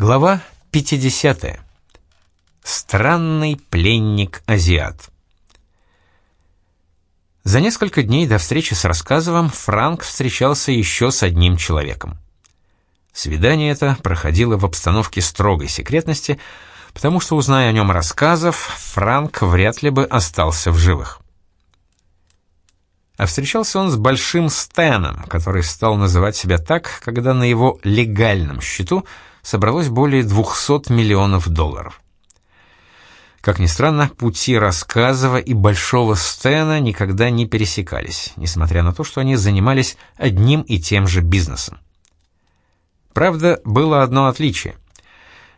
Глава 50. Странный пленник-азиат. За несколько дней до встречи с рассказовым Франк встречался еще с одним человеком. Свидание это проходило в обстановке строгой секретности, потому что, узная о нем рассказов, Франк вряд ли бы остался в живых. А встречался он с Большим Стэном, который стал называть себя так, когда на его легальном счету – собралось более 200 миллионов долларов. Как ни странно, пути Рассказова и Большого Стена никогда не пересекались, несмотря на то, что они занимались одним и тем же бизнесом. Правда, было одно отличие.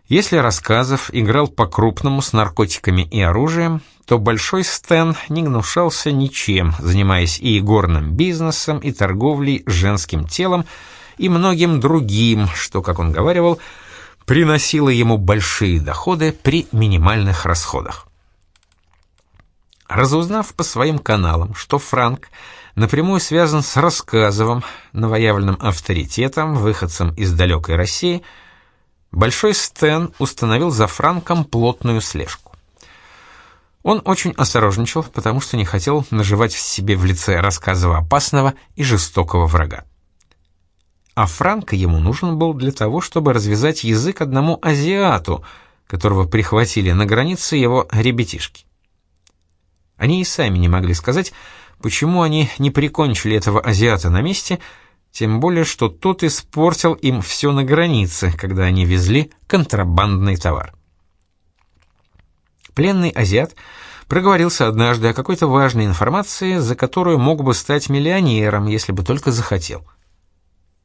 Если Рассказов играл по-крупному с наркотиками и оружием, то Большой Стэн не гнушался ничем, занимаясь и игорным бизнесом, и торговлей женским телом, и многим другим, что, как он говаривал, приносило ему большие доходы при минимальных расходах. Разузнав по своим каналам, что Франк напрямую связан с Рассказовым, новоявленным авторитетом, выходцем из далекой России, Большой Стэн установил за Франком плотную слежку. Он очень осторожничал, потому что не хотел наживать в себе в лице Рассказова опасного и жестокого врага а Франко ему нужен был для того, чтобы развязать язык одному азиату, которого прихватили на границе его ребятишки. Они и сами не могли сказать, почему они не прикончили этого азиата на месте, тем более что тот испортил им все на границе, когда они везли контрабандный товар. Пленный азиат проговорился однажды о какой-то важной информации, за которую мог бы стать миллионером, если бы только захотел –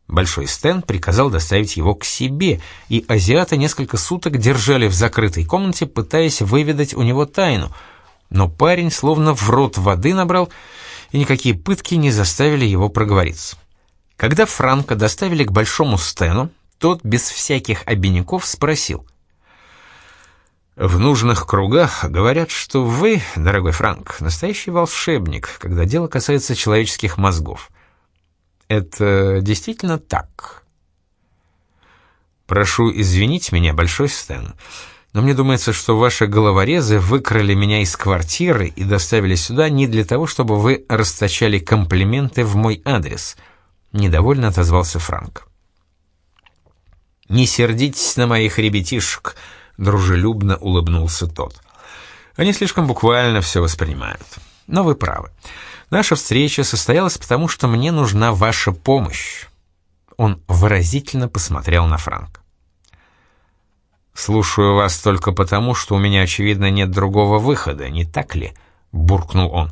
Большой Стэн приказал доставить его к себе, и азиата несколько суток держали в закрытой комнате, пытаясь выведать у него тайну. Но парень словно в рот воды набрал, и никакие пытки не заставили его проговориться. Когда Франка доставили к Большому Стэну, тот без всяких обиняков спросил. «В нужных кругах говорят, что вы, дорогой Франк, настоящий волшебник, когда дело касается человеческих мозгов. Это действительно так? Прошу извинить меня, Большой Стэн, но мне думается, что ваши головорезы выкрали меня из квартиры и доставили сюда не для того, чтобы вы расточали комплименты в мой адрес. Недовольно отозвался Франк. «Не сердитесь на моих ребятишек», — дружелюбно улыбнулся тот. «Они слишком буквально все воспринимают. Но вы правы. Наша встреча состоялась потому, что мне нужна ваша помощь. Он выразительно посмотрел на Франк. «Слушаю вас только потому, что у меня, очевидно, нет другого выхода, не так ли?» — буркнул он.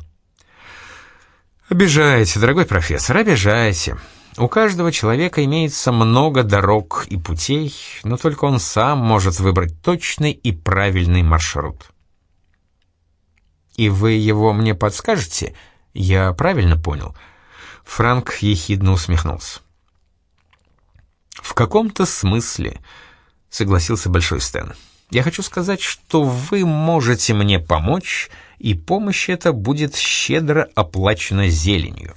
«Обижаете, дорогой профессор, обижаете. У каждого человека имеется много дорог и путей, но только он сам может выбрать точный и правильный маршрут». «И вы его мне подскажете?» Я правильно понял? Франк ехидно усмехнулся. В каком-то смысле, согласился Большой Стэн. Я хочу сказать, что вы можете мне помочь, и помощь эта будет щедро оплачена зеленью.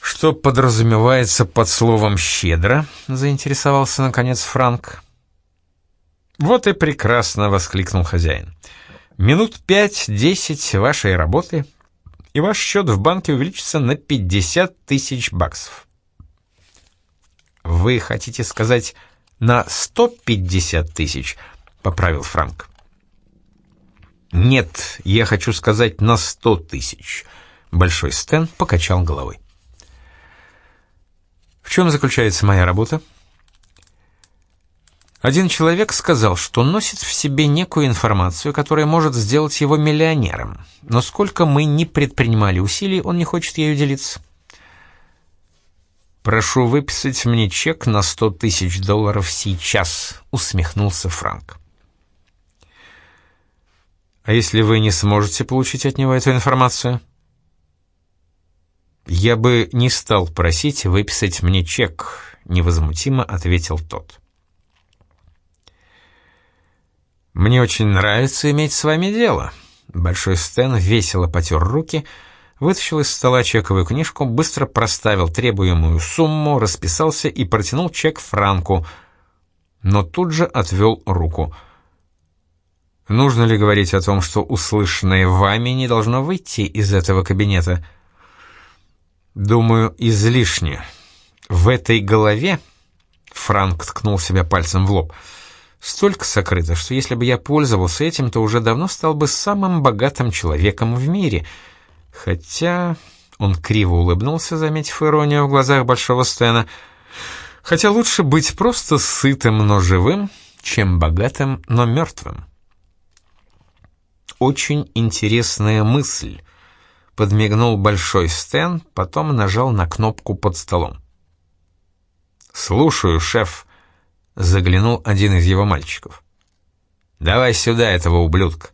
Что подразумевается под словом «щедро»? заинтересовался наконец Франк. Вот и прекрасно, воскликнул хозяин. Минут пять-десять вашей работы, и ваш счет в банке увеличится на 50 тысяч баксов. Вы хотите сказать на 150 тысяч, поправил Франк. Нет, я хочу сказать на 100 тысяч. Большой Стэн покачал головой. В чем заключается моя работа? Один человек сказал, что носит в себе некую информацию, которая может сделать его миллионером, но сколько мы ни предпринимали усилий, он не хочет ею делиться. «Прошу выписать мне чек на сто тысяч долларов сейчас», — усмехнулся Франк. «А если вы не сможете получить от него эту информацию?» «Я бы не стал просить выписать мне чек», — невозмутимо ответил тот. «Мне очень нравится иметь с вами дело». Большой Стэн весело потер руки, вытащил из стола чековую книжку, быстро проставил требуемую сумму, расписался и протянул чек Франку. но тут же отвел руку. «Нужно ли говорить о том, что услышанное вами не должно выйти из этого кабинета?» «Думаю, излишне. В этой голове...» Франк ткнул себя пальцем в лоб. «Столько сокрыто, что если бы я пользовался этим, то уже давно стал бы самым богатым человеком в мире. Хотя...» Он криво улыбнулся, заметив иронию в глазах Большого Стена. «Хотя лучше быть просто сытым, но живым, чем богатым, но мертвым». «Очень интересная мысль», — подмигнул Большой Стэн, потом нажал на кнопку под столом. «Слушаю, шеф», — заглянул один из его мальчиков. «Давай сюда этого ублюдка».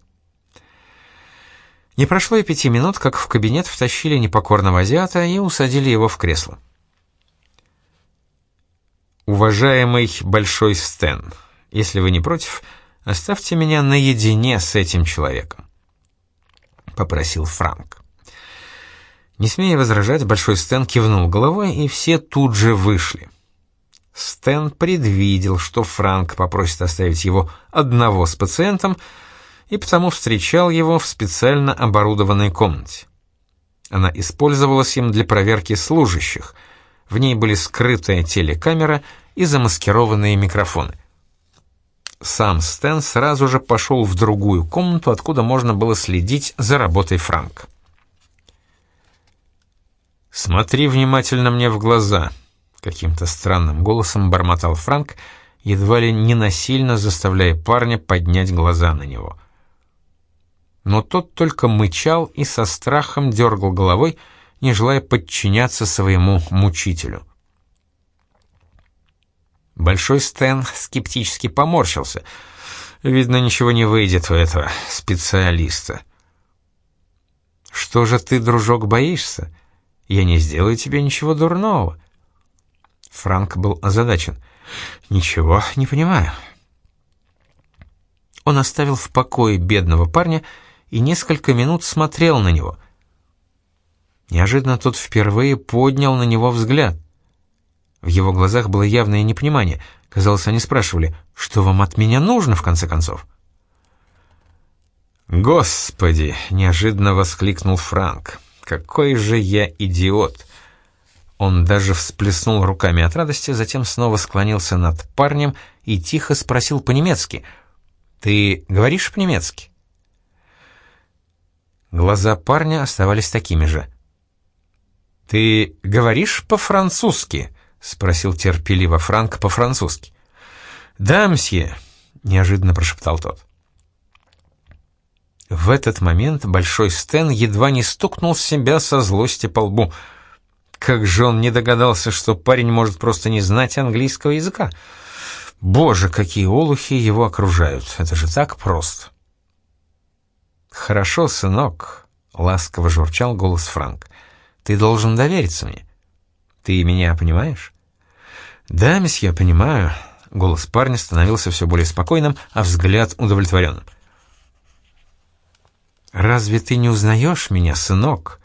Не прошло и пяти минут, как в кабинет втащили непокорного азиата и усадили его в кресло. «Уважаемый Большой Стэн, если вы не против, оставьте меня наедине с этим человеком», — попросил Франк. Не смея возражать, Большой Стэн кивнул головой, и все тут же вышли. Стэн предвидел, что Франк попросит оставить его одного с пациентом, и потому встречал его в специально оборудованной комнате. Она использовалась им для проверки служащих. В ней были скрытая телекамера и замаскированные микрофоны. Сам Стэн сразу же пошел в другую комнату, откуда можно было следить за работой Франка. «Смотри внимательно мне в глаза», Каким-то странным голосом бормотал Франк, едва ли не насильно заставляя парня поднять глаза на него. Но тот только мычал и со страхом дергал головой, не желая подчиняться своему мучителю. Большой Стэн скептически поморщился. Видно, ничего не выйдет у этого специалиста. «Что же ты, дружок, боишься? Я не сделаю тебе ничего дурного. Франк был озадачен. «Ничего не понимаю». Он оставил в покое бедного парня и несколько минут смотрел на него. Неожиданно тот впервые поднял на него взгляд. В его глазах было явное непонимание. Казалось, они спрашивали, что вам от меня нужно, в конце концов? «Господи!» — неожиданно воскликнул Франк. «Какой же я идиот!» Он даже всплеснул руками от радости, затем снова склонился над парнем и тихо спросил по-немецки. «Ты говоришь по-немецки?» Глаза парня оставались такими же. «Ты говоришь по-французски?» — спросил терпеливо Франк по-французски. «Да, мсье», — неожиданно прошептал тот. В этот момент Большой Стэн едва не стукнул себя со злости по лбу — как же он не догадался, что парень может просто не знать английского языка? Боже, какие олухи его окружают. Это же так просто. Хорошо, сынок, ласково журчал голос Франк. Ты должен довериться мне. Ты меня понимаешь? Да, месье, понимаю. Голос парня становился все более спокойным, а взгляд удовлетворенным. «Разве ты не узнаешь меня, сынок?»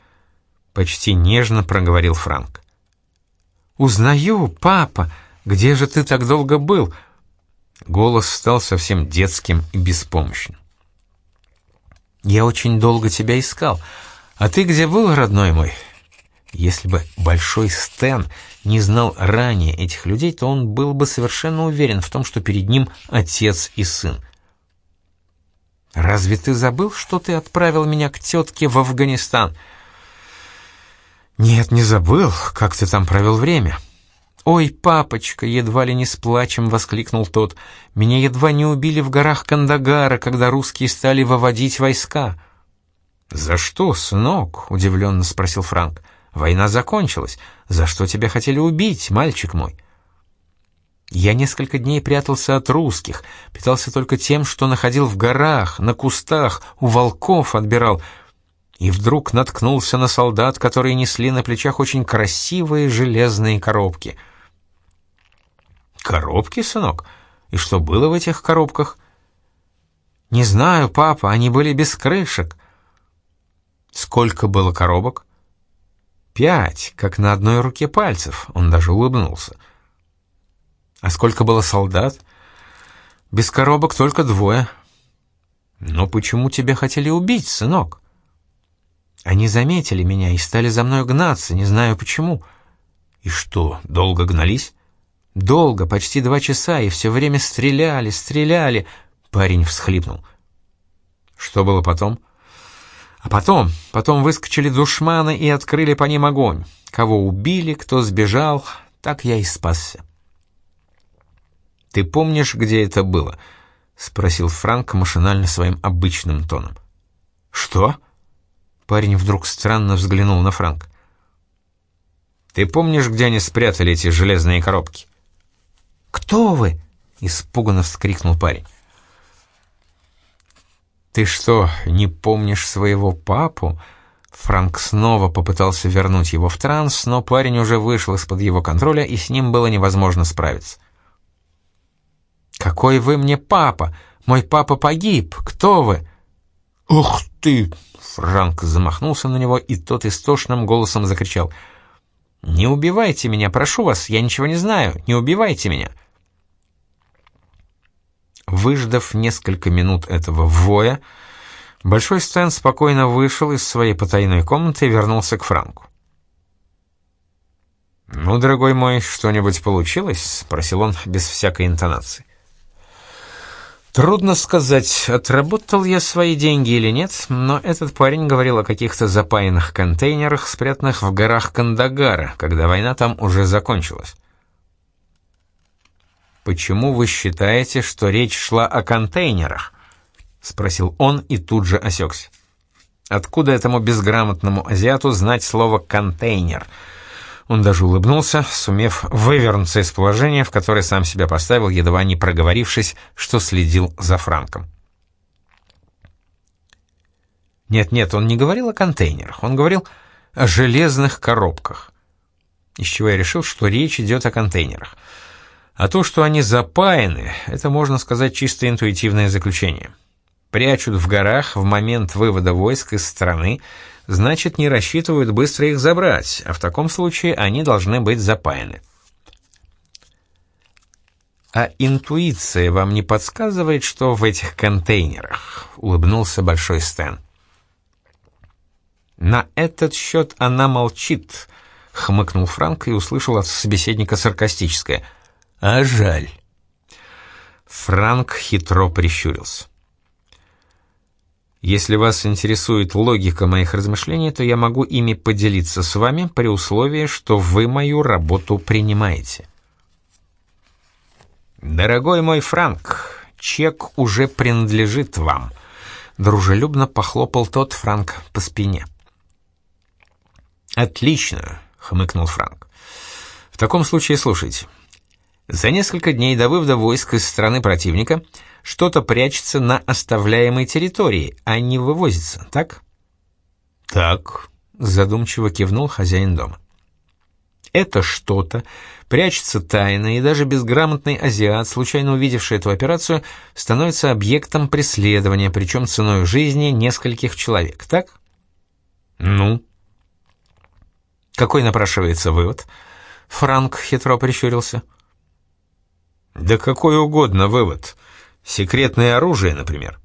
Почти нежно проговорил Франк. «Узнаю, папа! Где же ты так долго был?» Голос стал совсем детским и беспомощным. «Я очень долго тебя искал. А ты где был, родной мой?» Если бы Большой Стэн не знал ранее этих людей, то он был бы совершенно уверен в том, что перед ним отец и сын. «Разве ты забыл, что ты отправил меня к тетке в Афганистан?» «Нет, не забыл, как ты там провел время». «Ой, папочка!» — едва ли не с плачем воскликнул тот. «Меня едва не убили в горах Кандагара, когда русские стали выводить войска». «За что, сынок?» — удивленно спросил Франк. «Война закончилась. За что тебя хотели убить, мальчик мой?» Я несколько дней прятался от русских, питался только тем, что находил в горах, на кустах, у волков отбирал — и вдруг наткнулся на солдат, которые несли на плечах очень красивые железные коробки. «Коробки, сынок? И что было в этих коробках?» «Не знаю, папа, они были без крышек». «Сколько было коробок?» «Пять, как на одной руке пальцев», — он даже улыбнулся. «А сколько было солдат?» Без коробок только двое. Но почему тебя хотели убить, сынок? Они заметили меня и стали за мной гнаться, не знаю почему. И что, долго гнались? Долго, почти два часа, и все время стреляли, стреляли. Парень всхлипнул. Что было потом? А потом, потом выскочили душманы и открыли по ним огонь. Кого убили, кто сбежал, так я и спасся. «Ты помнишь, где это было?» — спросил Франк машинально своим обычным тоном. «Что?» — парень вдруг странно взглянул на Франк. «Ты помнишь, где они спрятали эти железные коробки?» «Кто вы?» — испуганно вскрикнул парень. «Ты что, не помнишь своего папу?» Франк снова попытался вернуть его в транс, но парень уже вышел из-под его контроля, и с ним было невозможно справиться. «Какой вы мне папа? Мой папа погиб. Кто вы?» «Ух ты!» Франк замахнулся на него, и тот истошным голосом закричал. «Не убивайте меня, прошу вас, я ничего не знаю, не убивайте меня!» Выждав несколько минут этого воя, Большой Стэн спокойно вышел из своей потайной комнаты и вернулся к Франку. «Ну, дорогой мой, что-нибудь получилось?» — спросил он без всякой интонации. Трудно сказать, отработал я свои деньги или нет, но этот парень говорил о каких-то запаянных контейнерах, спрятанных в горах Кандагара, когда война там уже закончилась. «Почему вы считаете, что речь шла о контейнерах?» — спросил он и тут же осекся. «Откуда этому безграмотному азиату знать слово «контейнер»?» Он даже улыбнулся, сумев вывернуться из положения, в которое сам себя поставил, едва не проговорившись, что следил за Франком. Нет-нет, он не говорил о контейнерах, он говорил о железных коробках. Из чего я решил, что речь идет о контейнерах. А то, что они запаяны, это, можно сказать, чисто интуитивное заключение. Прячут в горах в момент вывода войск из страны, значит, не рассчитывают быстро их забрать, а в таком случае они должны быть запаяны. «А интуиция вам не подсказывает, что в этих контейнерах?» — улыбнулся Большой Стэн. «На этот счет она молчит», — хмыкнул Франк и услышал от собеседника саркастическое. «А жаль». Франк хитро прищурился. Если вас интересует логика моих размышлений, то я могу ими поделиться с вами при условии, что вы мою работу принимаете. Дорогой мой Франк, чек уже принадлежит вам. Дружелюбно похлопал тот Франк по спине. Отлично, хмыкнул Франк. В таком случае слушайте. За несколько дней до вывода войск из страны противника что-то прячется на оставляемой территории, а не вывозится, так? Так, задумчиво кивнул хозяин дома. Это что-то прячется тайно, и даже безграмотный азиат, случайно увидевший эту операцию, становится объектом преследования, причем ценой жизни нескольких человек, так? Ну? Какой напрашивается вывод? Франк хитро прищурился. Да какой угодно вывод. Секретное оружие, например.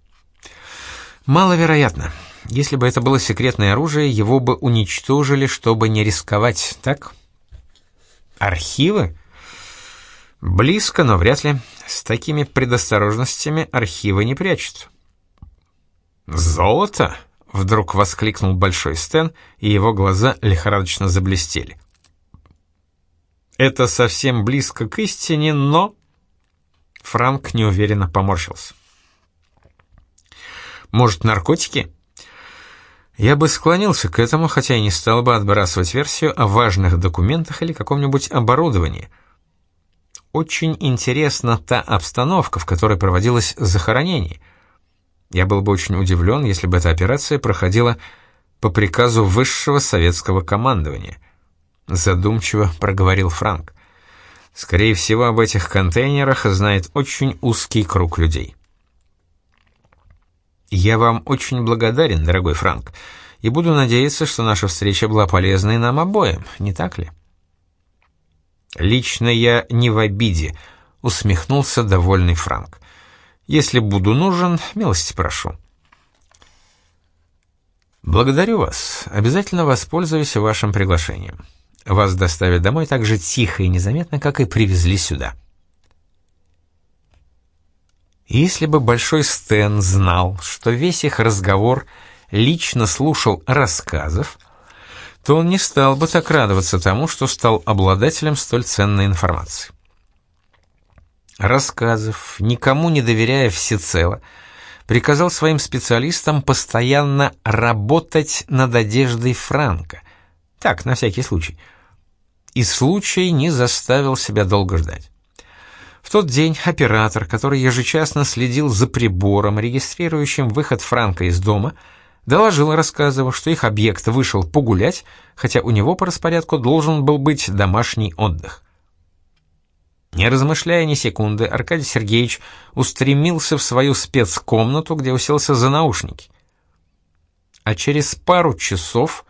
Маловероятно. Если бы это было секретное оружие, его бы уничтожили, чтобы не рисковать, так? Архивы? Близко, но вряд ли. С такими предосторожностями архивы не прячут. «Золото?» — вдруг воскликнул Большой Стэн, и его глаза лихорадочно заблестели. «Это совсем близко к истине, но...» Франк неуверенно поморщился. «Может, наркотики?» Я бы склонился к этому, хотя и не стал бы отбрасывать версию о важных документах или каком-нибудь оборудовании. Очень интересна та обстановка, в которой проводилось захоронение. Я был бы очень удивлен, если бы эта операция проходила по приказу высшего советского командования. Задумчиво проговорил Франк. Скорее всего, об этих контейнерах знает очень узкий круг людей. Я вам очень благодарен, дорогой Франк, и буду надеяться, что наша встреча была полезной нам обоим, не так ли? Лично я не в обиде, усмехнулся довольный Франк. Если буду нужен, милости прошу. Благодарю вас. Обязательно воспользуюсь вашим приглашением. Вас доставят домой так же тихо и незаметно, как и привезли сюда. Если бы Большой Стэн знал, что весь их разговор лично слушал рассказов, то он не стал бы так радоваться тому, что стал обладателем столь ценной информации. Рассказов, никому не доверяя всецело, приказал своим специалистам постоянно работать над одеждой Франка. Так, на всякий случай. И случай не заставил себя долго ждать. В тот день оператор, который ежечасно следил за прибором, регистрирующим выход Франка из дома, доложил рассказывав, что их объект вышел погулять, хотя у него по распорядку должен был быть домашний отдых. Не размышляя ни секунды, Аркадий Сергеевич устремился в свою спецкомнату, где уселся за наушники. А через пару часов,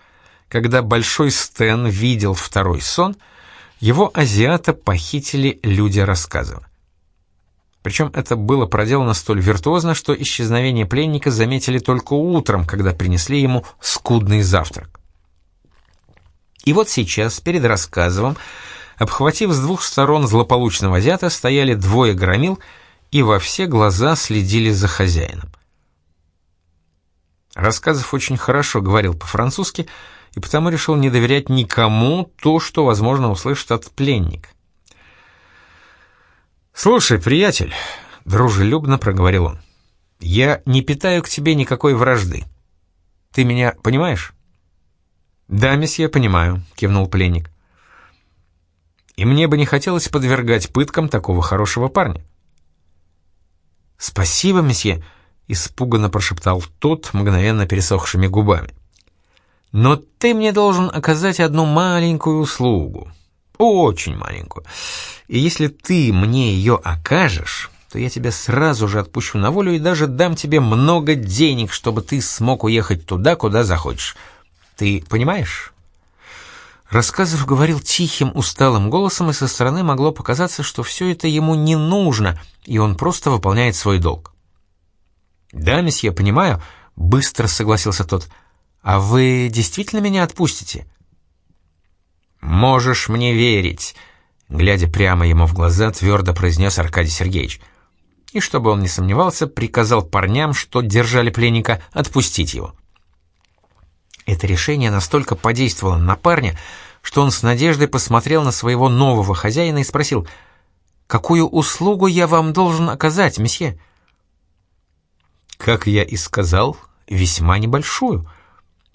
когда Большой Стэн видел второй сон, его азиата похитили люди рассказова. Причем это было проделано столь виртуозно, что исчезновение пленника заметили только утром, когда принесли ему скудный завтрак. И вот сейчас, перед рассказывом, обхватив с двух сторон злополучного азиата, стояли двое громил и во все глаза следили за хозяином. Рассказов очень хорошо говорил по-французски, и потому решил не доверять никому то, что, возможно, услышит от пленника. «Слушай, приятель», — дружелюбно проговорил он, — «я не питаю к тебе никакой вражды. Ты меня понимаешь?» «Да, месье, понимаю», — кивнул пленник. «И мне бы не хотелось подвергать пыткам такого хорошего парня». «Спасибо, месье», — испуганно прошептал тот, мгновенно пересохшими губами. «Но ты мне должен оказать одну маленькую услугу. Очень маленькую. И если ты мне ее окажешь, то я тебя сразу же отпущу на волю и даже дам тебе много денег, чтобы ты смог уехать туда, куда захочешь. Ты понимаешь?» Рассказов говорил тихим, усталым голосом, и со стороны могло показаться, что все это ему не нужно, и он просто выполняет свой долг. «Да, месье, понимаю», — быстро согласился тот. «А вы действительно меня отпустите?» «Можешь мне верить», — глядя прямо ему в глаза, твердо произнес Аркадий Сергеевич. И, чтобы он не сомневался, приказал парням, что держали пленника, отпустить его. Это решение настолько подействовало на парня, что он с надеждой посмотрел на своего нового хозяина и спросил, «Какую услугу я вам должен оказать, месье?» «Как я и сказал, весьма небольшую».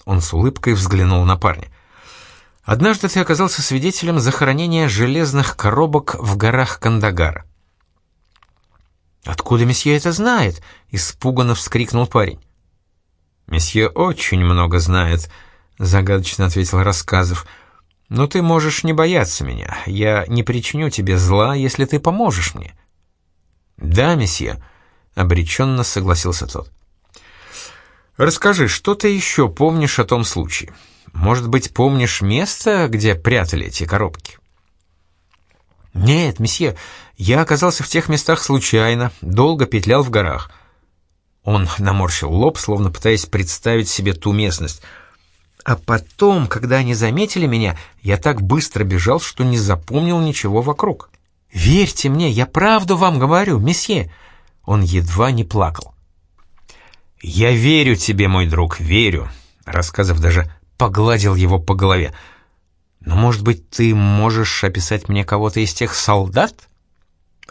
Он с улыбкой взглянул на парня. Однажды ты оказался свидетелем захоронения железных коробок в горах Кандагара. «Откуда месье это знает?» — испуганно вскрикнул парень. «Месье очень много знает», — загадочно ответил Рассказов. «Но ты можешь не бояться меня. Я не причиню тебе зла, если ты поможешь мне». «Да, месье», — обреченно согласился тот. «Расскажи, что ты еще помнишь о том случае?» Может быть, помнишь место, где прятали эти коробки?» «Нет, месье, я оказался в тех местах случайно, долго петлял в горах». Он наморщил лоб, словно пытаясь представить себе ту местность. А потом, когда они заметили меня, я так быстро бежал, что не запомнил ничего вокруг. «Верьте мне, я правду вам говорю, месье!» Он едва не плакал. «Я верю тебе, мой друг, верю», рассказав даже погладил его по голове. «Но, может быть, ты можешь описать мне кого-то из тех солдат?»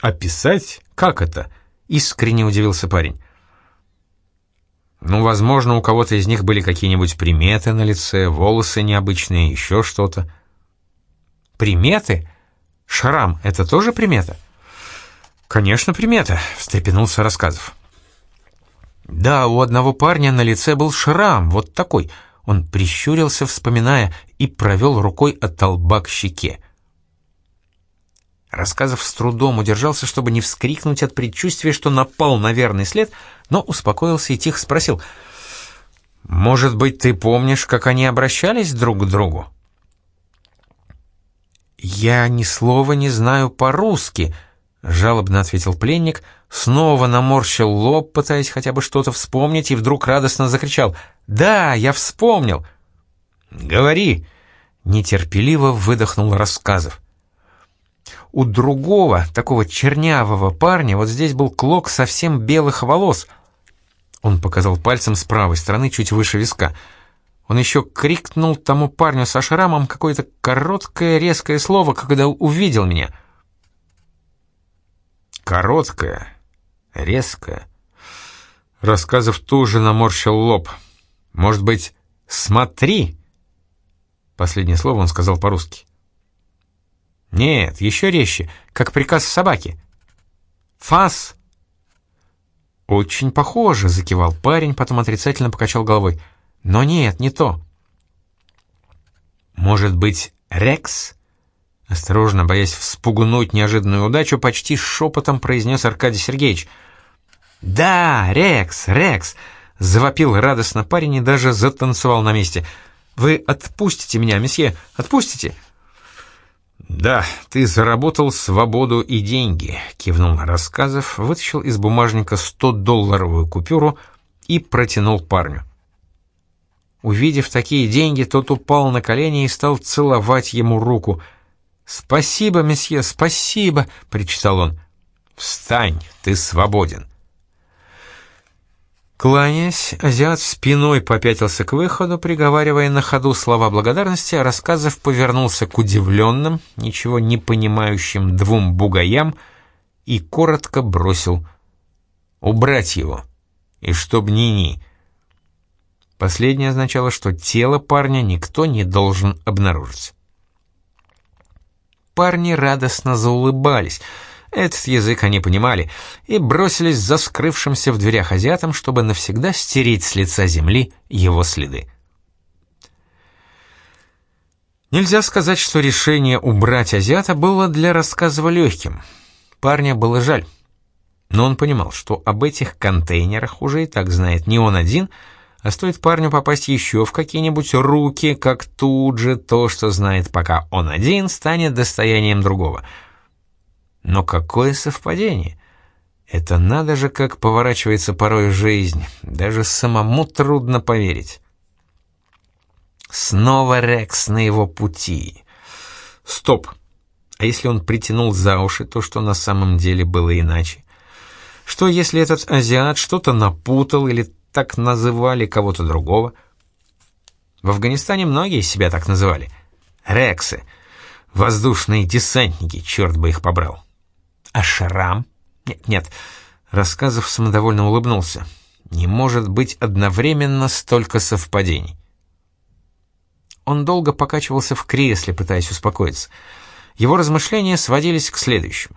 «Описать? Как это?» — искренне удивился парень. «Ну, возможно, у кого-то из них были какие-нибудь приметы на лице, волосы необычные, еще что-то». «Приметы? Шрам — это тоже примета?» «Конечно, примета», — встрепенулся рассказов. «Да, у одного парня на лице был шрам, вот такой — он прищурился, вспоминая, и провел рукой от толба к щеке. Рассказов с трудом удержался, чтобы не вскрикнуть от предчувствия, что напал на верный след, но успокоился и тихо спросил. «Может быть, ты помнишь, как они обращались друг к другу?» «Я ни слова не знаю по-русски», — жалобно ответил пленник, снова наморщил лоб, пытаясь хотя бы что-то вспомнить, и вдруг радостно закричал «Да, я вспомнил!» «Говори!» — нетерпеливо выдохнул рассказов. У другого, такого чернявого парня, вот здесь был клок совсем белых волос. Он показал пальцем с правой стороны, чуть выше виска. Он еще крикнул тому парню со шрамом какое-то короткое резкое слово, когда увидел меня. Короткое, резкое. Рассказов тоже наморщил лоб. Может быть, «смотри»? Последнее слово он сказал по-русски. Нет, еще резче, как приказ собаки. Фас. Очень похоже, закивал парень, потом отрицательно покачал головой. Но нет, не то. Может быть, Рекс? Осторожно, боясь вспугнуть неожиданную удачу, почти шепотом произнес Аркадий Сергеевич. «Да, Рекс, Рекс!» — завопил радостно парень и даже затанцевал на месте. «Вы отпустите меня, месье, отпустите!» «Да, ты заработал свободу и деньги», — кивнул рассказов, вытащил из бумажника 100-долларовую купюру и протянул парню. Увидев такие деньги, тот упал на колени и стал целовать ему руку. «Спасибо, месье, спасибо!» — причитал он. «Встань, ты свободен!» Кланяясь, азиат спиной попятился к выходу, приговаривая на ходу слова благодарности, а рассказов повернулся к удивленным, ничего не понимающим двум бугаям и коротко бросил «Убрать его!» и чтоб ни-ни. Последнее означало, что тело парня никто не должен обнаружить. Парни радостно заулыбались — этот язык они понимали и бросились за скрывшимся в дверях азиатом, чтобы навсегда стереть с лица земли его следы. Нельзя сказать, что решение убрать азиата было для рассказа легким. Парня было жаль. Но он понимал, что об этих контейнерах уже и так знает не он один, а стоит парню попасть еще в какие-нибудь руки, как тут же то, что знает пока он один, станет достоянием другого — но какое совпадение! Это надо же, как поворачивается порой жизнь. Даже самому трудно поверить. Снова Рекс на его пути. Стоп! А если он притянул за уши то, что на самом деле было иначе? Что если этот азиат что-то напутал или так называли кого-то другого? В Афганистане многие себя так называли. Рексы. Воздушные десантники, черт бы их побрал. А шрам? Нет, нет. Рассказов самодовольно улыбнулся. Не может быть одновременно столько совпадений. Он долго покачивался в кресле, пытаясь успокоиться. Его размышления сводились к следующему.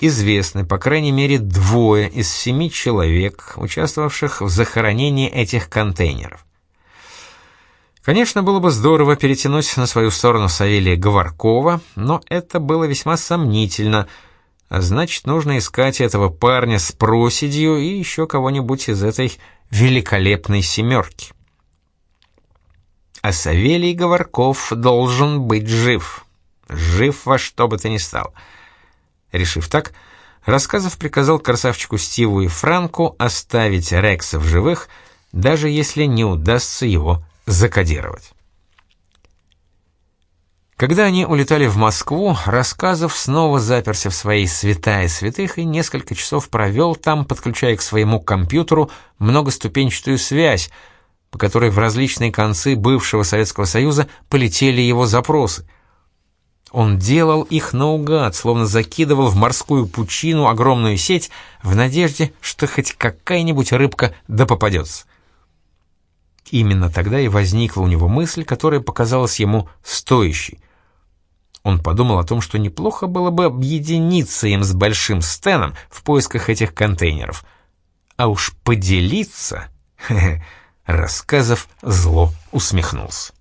Известны, по крайней мере, двое из семи человек, участвовавших в захоронении этих контейнеров. Конечно, было бы здорово перетянуть на свою сторону Савелия Говоркова, но это было весьма сомнительно — а значит, нужно искать этого парня с проседью и еще кого-нибудь из этой великолепной семерки. А Савелий Говорков должен быть жив. Жив во что бы то ни стало. Решив так, Рассказов приказал красавчику Стиву и Франку оставить Рекса в живых, даже если не удастся его закодировать. Когда они улетали в Москву, Рассказов снова заперся в своей святая святых и несколько часов провел там, подключая к своему компьютеру многоступенчатую связь, по которой в различные концы бывшего Советского Союза полетели его запросы. Он делал их наугад, словно закидывал в морскую пучину огромную сеть в надежде, что хоть какая-нибудь рыбка да попадется. Именно тогда и возникла у него мысль, которая показалась ему стоящей — он подумал о том, что неплохо было бы объединиться им с Большим Стеном в поисках этих контейнеров. А уж поделиться... Рассказов зло усмехнулся.